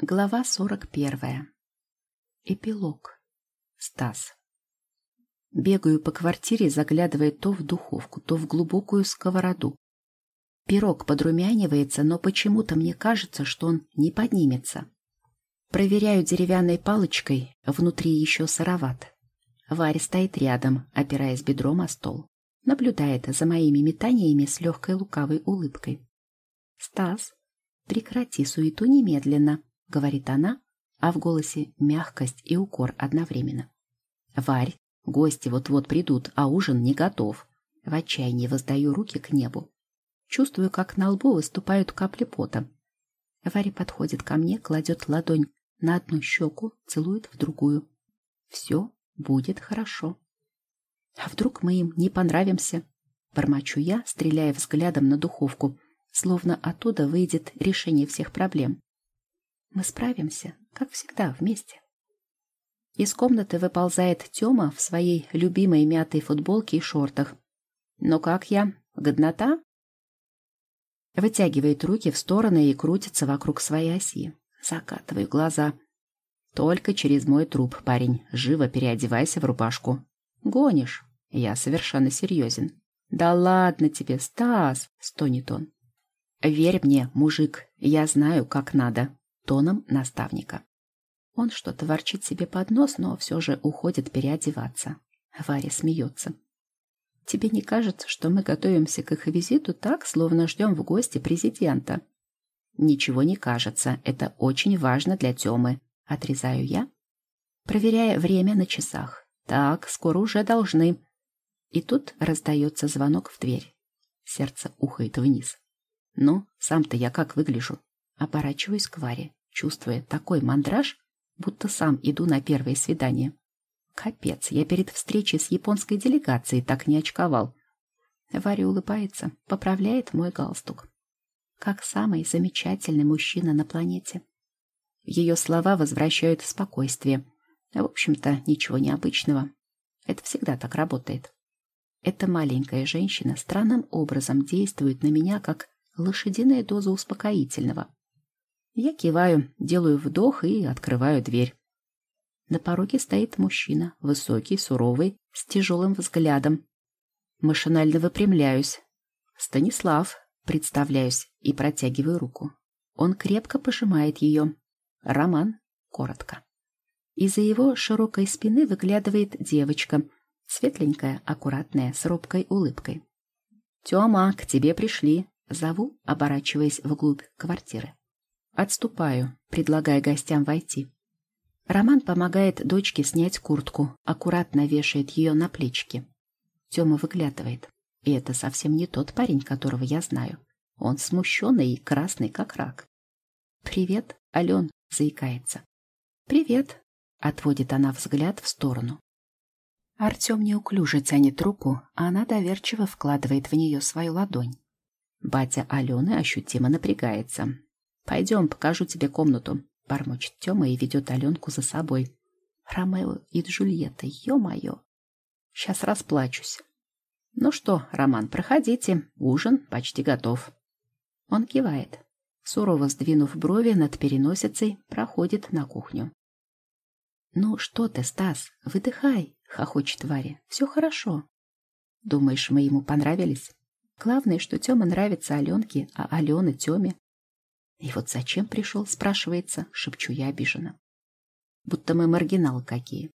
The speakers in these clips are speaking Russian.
Глава сорок первая. Эпилог. Стас. Бегаю по квартире, заглядывая то в духовку, то в глубокую сковороду. Пирог подрумянивается, но почему-то мне кажется, что он не поднимется. Проверяю деревянной палочкой, внутри еще сыроват. Варя стоит рядом, опираясь бедром о стол. Наблюдает за моими метаниями с легкой лукавой улыбкой. «Стас, прекрати суету немедленно», — говорит она, а в голосе мягкость и укор одновременно. «Варь, гости вот-вот придут, а ужин не готов». В отчаянии воздаю руки к небу. Чувствую, как на лбу выступают капли пота. Варя подходит ко мне, кладет ладонь на одну щеку, целует в другую. «Все будет хорошо». «А вдруг мы им не понравимся?» Бормочу я, стреляя взглядом на духовку, словно оттуда выйдет решение всех проблем. Мы справимся, как всегда, вместе. Из комнаты выползает Тёма в своей любимой мятой футболке и шортах. «Но как я? Годнота?» Вытягивает руки в стороны и крутится вокруг своей оси. Закатываю глаза. «Только через мой труп, парень. Живо переодевайся в рубашку». «Гонишь?» Я совершенно серьезен. «Да ладно тебе, Стас!» — стонет он. «Верь мне, мужик, я знаю, как надо тоном наставника. Он что-то ворчит себе под нос, но все же уходит переодеваться. Варя смеется. «Тебе не кажется, что мы готовимся к их визиту так, словно ждем в гости президента?» «Ничего не кажется. Это очень важно для Темы», — отрезаю я, проверяя время на часах. «Так, скоро уже должны». И тут раздается звонок в дверь. Сердце ухает вниз. «Ну, сам-то я как выгляжу?» Оборачиваюсь к Варе чувствуя такой мандраж, будто сам иду на первое свидание. Капец, я перед встречей с японской делегацией так не очковал. Варя улыбается, поправляет мой галстук. Как самый замечательный мужчина на планете. Ее слова возвращают спокойствие. В общем-то, ничего необычного. Это всегда так работает. Эта маленькая женщина странным образом действует на меня, как лошадиная доза успокоительного. Я киваю, делаю вдох и открываю дверь. На пороге стоит мужчина, высокий, суровый, с тяжелым взглядом. Машинально выпрямляюсь. Станислав, представляюсь и протягиваю руку. Он крепко пожимает ее. Роман, коротко. Из-за его широкой спины выглядывает девочка, светленькая, аккуратная, с робкой улыбкой. «Тёма, к тебе пришли!» — зову, оборачиваясь вглубь квартиры. Отступаю, предлагая гостям войти. Роман помогает дочке снять куртку, аккуратно вешает ее на плечики. Тёма выглядывает. И это совсем не тот парень, которого я знаю. Он смущенный и красный, как рак. «Привет, Ален», — заикается. «Привет», — отводит она взгляд в сторону. Артем неуклюже тянет руку, а она доверчиво вкладывает в нее свою ладонь. Батя Алены ощутимо напрягается. «Пойдем, покажу тебе комнату», — бормочет Тёма и ведет Аленку за собой. «Ромео и Джульетта, ё-моё! Сейчас расплачусь». «Ну что, Роман, проходите, ужин почти готов». Он кивает. Сурово сдвинув брови над переносицей, проходит на кухню. «Ну что ты, Стас, выдыхай», — хохочет Варя. «Все хорошо». «Думаешь, мы ему понравились?» Главное, что Тёма нравится Аленке, а Алена Тёме. И вот зачем пришел, спрашивается, шепчу я обиженно. Будто мы маргиналы какие.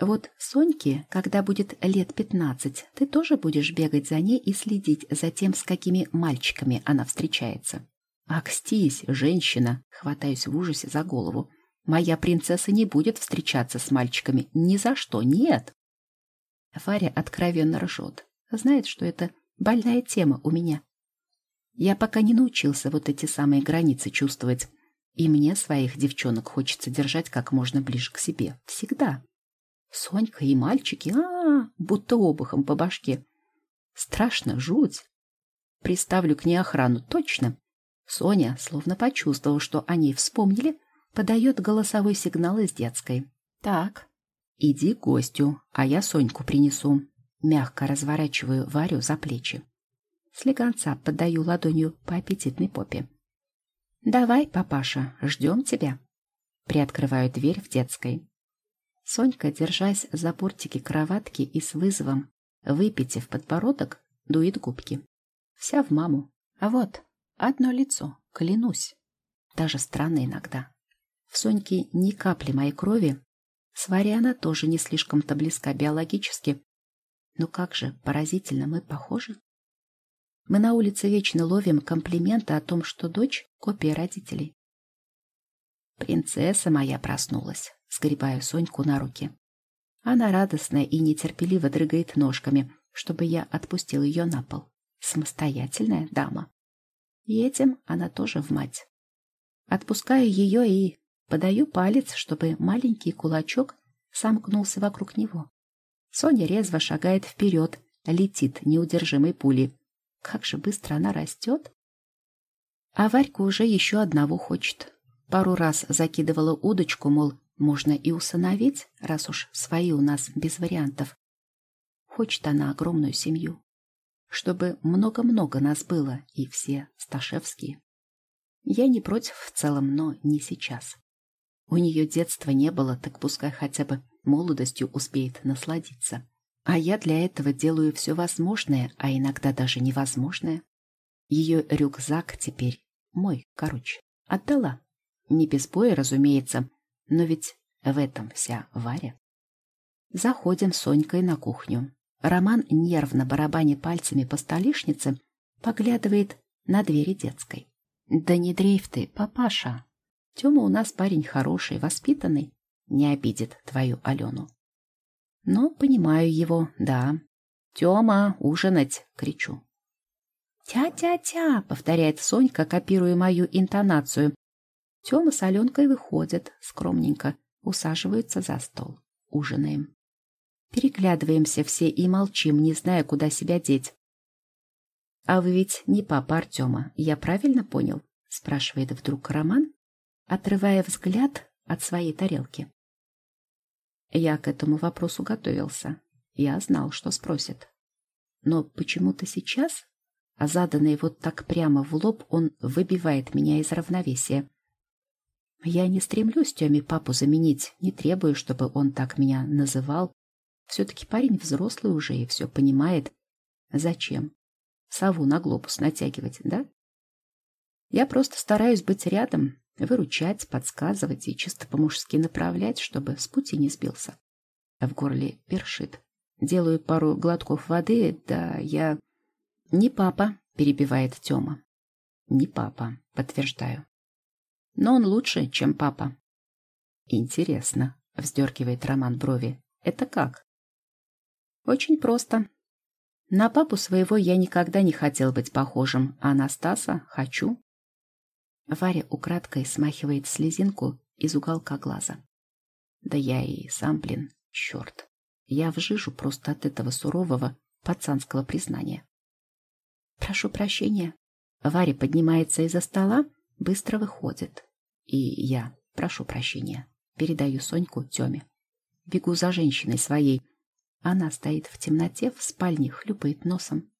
Вот Соньке, когда будет лет пятнадцать, ты тоже будешь бегать за ней и следить за тем, с какими мальчиками она встречается. Акстись, женщина, хватаюсь в ужасе за голову. Моя принцесса не будет встречаться с мальчиками. Ни за что, нет. Варя откровенно ржет. Знает, что это больная тема у меня. Я пока не научился вот эти самые границы чувствовать. И мне своих девчонок хочется держать как можно ближе к себе. Всегда. Сонька и мальчики, а, -а, -а будто обухом по башке. Страшно, жуть. Приставлю к ней охрану, точно. Соня, словно почувствовав, что они вспомнили, подает голосовой сигнал из детской. Так, иди к гостю, а я Соньку принесу. Мягко разворачиваю Варю за плечи. Слегонца подаю ладонью по аппетитной попе. «Давай, папаша, ждем тебя». Приоткрываю дверь в детской. Сонька, держась за портики кроватки и с вызовом, выпитив подбородок, дует губки. Вся в маму. А вот, одно лицо, клянусь. Даже странно иногда. В Соньке ни капли моей крови. С Варей она тоже не слишком-то близка биологически. Но как же поразительно мы похожи. Мы на улице вечно ловим комплименты о том, что дочь — копия родителей. Принцесса моя проснулась, сгребаю Соньку на руки. Она радостная и нетерпеливо дрыгает ножками, чтобы я отпустил ее на пол. Самостоятельная дама. И этим она тоже в мать. Отпускаю ее и подаю палец, чтобы маленький кулачок сомкнулся вокруг него. Соня резво шагает вперед, летит неудержимой пулей. Как же быстро она растет! А Варька уже еще одного хочет. Пару раз закидывала удочку, мол, можно и усыновить, раз уж свои у нас без вариантов. Хочет она огромную семью. Чтобы много-много нас было, и все Сташевские. Я не против в целом, но не сейчас. У нее детства не было, так пускай хотя бы молодостью успеет насладиться. А я для этого делаю все возможное, а иногда даже невозможное. Ее рюкзак теперь мой, короче, отдала. Не без боя, разумеется, но ведь в этом вся Варя. Заходим с Сонькой на кухню. Роман, нервно барабаня пальцами по столешнице, поглядывает на двери детской. «Да не дрейф ты, папаша. Тёма у нас парень хороший, воспитанный. Не обидит твою Алену». Но понимаю его, да. «Тёма, ужинать!» — кричу. «Тя-тя-тя!» — повторяет Сонька, копируя мою интонацию, Тёма с Аленкой выходят, скромненько, усаживаются за стол. Ужинаем. Переглядываемся все и молчим, не зная, куда себя деть. «А вы ведь не папа Артема, я правильно понял?» — спрашивает вдруг Роман, отрывая взгляд от своей тарелки. Я к этому вопросу готовился. Я знал, что спросят. Но почему-то сейчас, а заданный вот так прямо в лоб, он выбивает меня из равновесия. Я не стремлюсь Тёме папу заменить, не требую, чтобы он так меня называл. Все-таки парень взрослый уже и все понимает. Зачем? Сову на глобус натягивать, да? Я просто стараюсь быть рядом, выручать, подсказывать и чисто по-мужски направлять, чтобы с пути не сбился. В горле першит. Делаю пару глотков воды, да я... Не папа, перебивает Тёма. Не папа, подтверждаю но он лучше, чем папа. Интересно, вздергивает Роман брови. Это как? Очень просто. На папу своего я никогда не хотел быть похожим, а на Стаса хочу. Варя украдкой смахивает слезинку из уголка глаза. Да я и сам, блин, черт. Я в жижу просто от этого сурового пацанского признания. Прошу прощения. Варя поднимается из-за стола, быстро выходит. И я, прошу прощения, передаю Соньку Тёме. Бегу за женщиной своей. Она стоит в темноте, в спальне, хлюпает носом.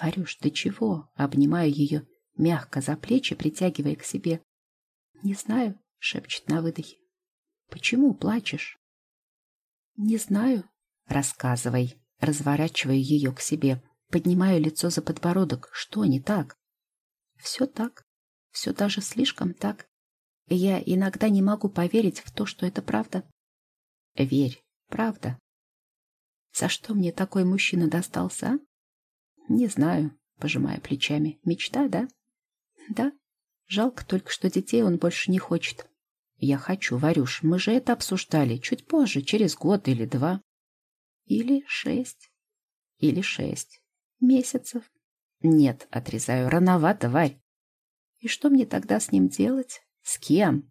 Варюш, ты чего? Обнимаю ее, мягко за плечи, притягивая к себе. Не знаю, шепчет на выдохе. Почему плачешь? Не знаю. Рассказывай. Разворачиваю ее к себе. Поднимаю лицо за подбородок. Что не так? Все так. Все даже слишком так. Я иногда не могу поверить в то, что это правда. Верь, правда. За что мне такой мужчина достался, а? Не знаю, пожимая плечами. Мечта, да? Да. Жалко только, что детей он больше не хочет. Я хочу, Варюш, мы же это обсуждали чуть позже, через год или два. Или шесть. Или шесть. Месяцев. Нет, отрезаю, рановато, Варь. И что мне тогда с ним делать? С кем?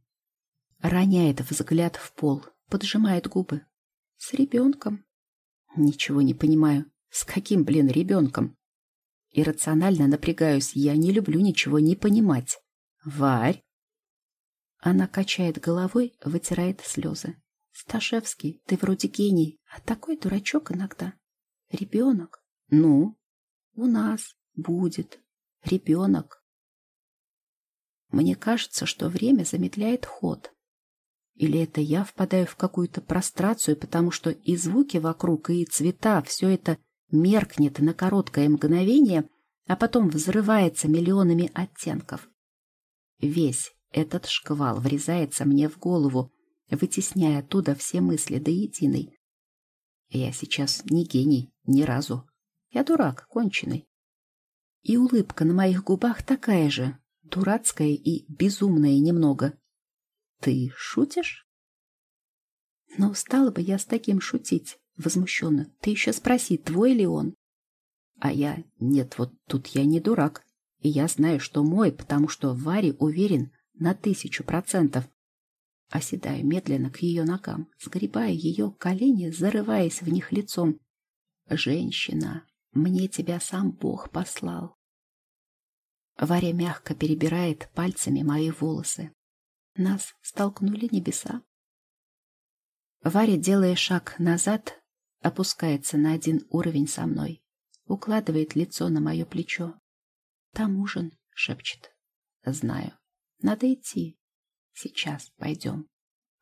Роняет взгляд в пол, поджимает губы. С ребенком. Ничего не понимаю. С каким, блин, ребенком? Иррационально напрягаюсь. Я не люблю ничего не понимать. Варь. Она качает головой, вытирает слезы. Сташевский, ты вроде гений, а такой дурачок иногда. Ребенок. Ну? У нас будет ребенок. Мне кажется, что время замедляет ход. Или это я впадаю в какую-то прострацию, потому что и звуки вокруг, и цвета, все это меркнет на короткое мгновение, а потом взрывается миллионами оттенков. Весь этот шквал врезается мне в голову, вытесняя оттуда все мысли до единой. Я сейчас не гений ни разу. Я дурак, конченый. И улыбка на моих губах такая же, дурацкая и безумная немного. Ты шутишь? Но устала бы я с таким шутить, возмущенно. Ты еще спроси, твой ли он? А я, нет, вот тут я не дурак. И я знаю, что мой, потому что Варя уверен на тысячу процентов. Оседаю медленно к ее ногам, сгребая ее колени, зарываясь в них лицом. «Женщина, мне тебя сам Бог послал». Варя мягко перебирает пальцами мои волосы. Нас столкнули небеса. Варя, делая шаг назад, опускается на один уровень со мной, укладывает лицо на мое плечо. «Там ужин», — шепчет. «Знаю. Надо идти. Сейчас пойдем.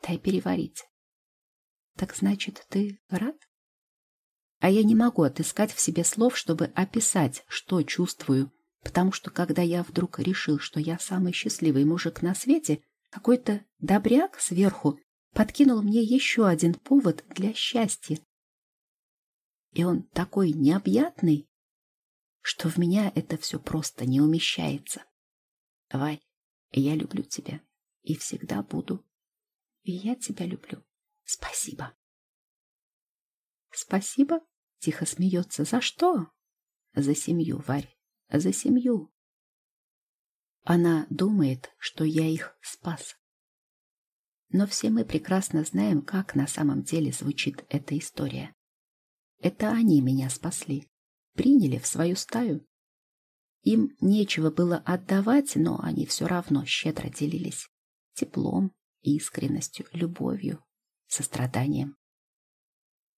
Дай переварить. Так значит, ты рад? А я не могу отыскать в себе слов, чтобы описать, что чувствую, потому что когда я вдруг решил, что я самый счастливый мужик на свете, какой-то добряк сверху подкинул мне еще один повод для счастья. И он такой необъятный, что в меня это все просто не умещается. Варь, я люблю тебя и всегда буду. И я тебя люблю. Спасибо. Спасибо? Тихо смеется. За что? За семью, Варь. За семью. Она думает, что я их спас. Но все мы прекрасно знаем, как на самом деле звучит эта история. Это они меня спасли, приняли в свою стаю. Им нечего было отдавать, но они все равно щедро делились теплом, искренностью, любовью, состраданием.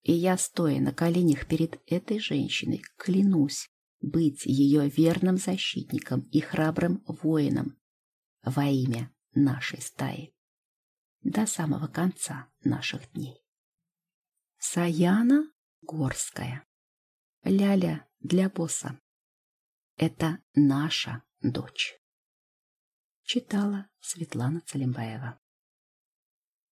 И я, стоя на коленях перед этой женщиной, клянусь быть ее верным защитником и храбрым воином во имя нашей стаи до самого конца наших дней. Саяна Горская. Ляля для босса. Это наша дочь. Читала Светлана Цалимбаева